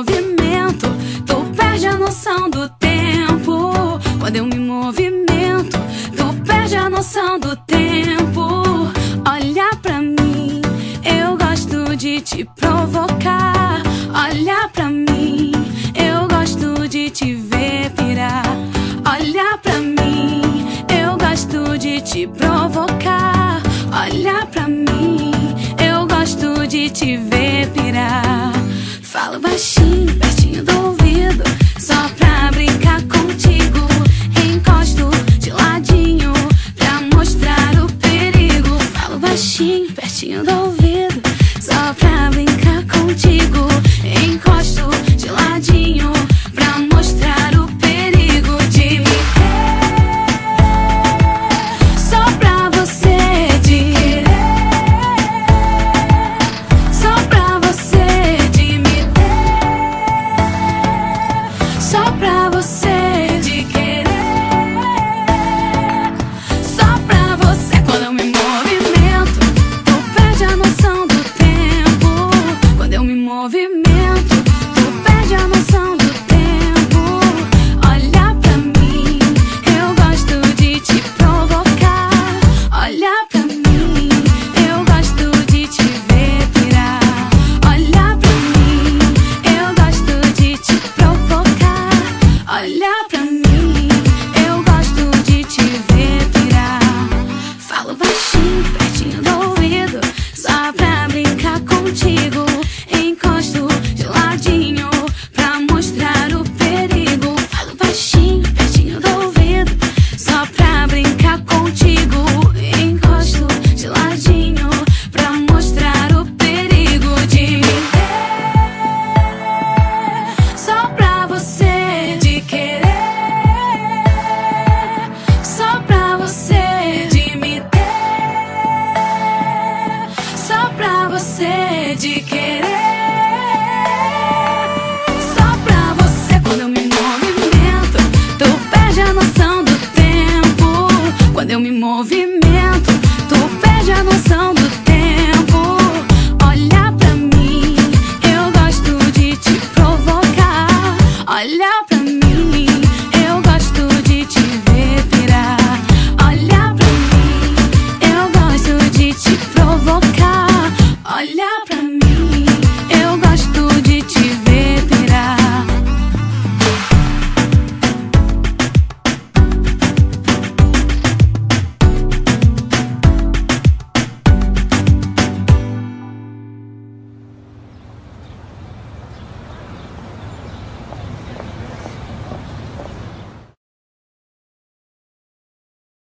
movimento, tu perde a noção do tempo. Quando eu me movimento, tu perde a noção do tempo. Olha pra mim, eu gosto de te provocar. Olha pra mim, eu gosto de te ver pirar. Olha pra mim, eu gosto de te provocar. Olha pra mim, eu gosto de te ver pirar. Falo baixinho, pertinho do ouvido, só pra brincar contigo. Encosto de ladinho pra mostrar o perigo. Falo baixinho, pertinho do ouvido, só pra brincar contigo. Encosto de ladinho. ficar contigo. Encosto de ladinho. de